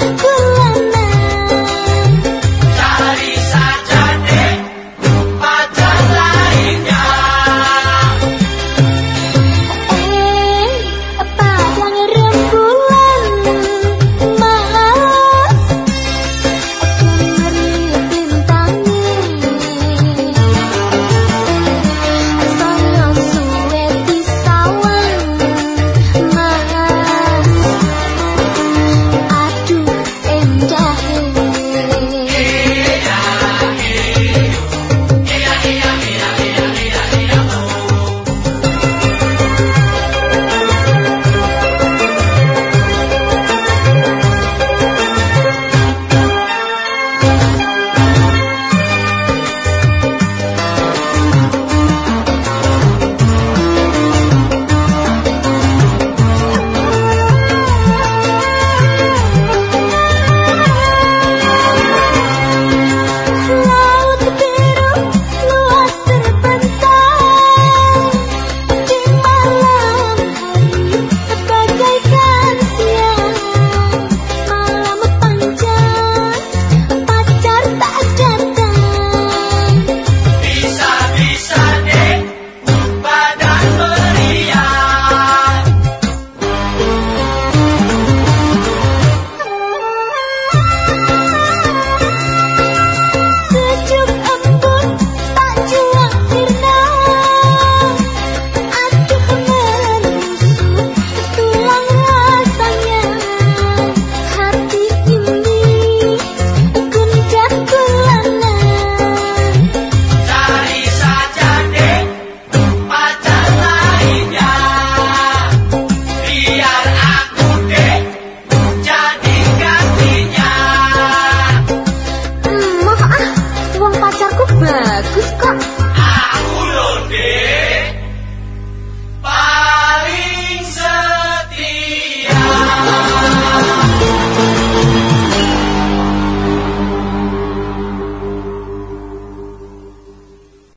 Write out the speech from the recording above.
Terima kasih.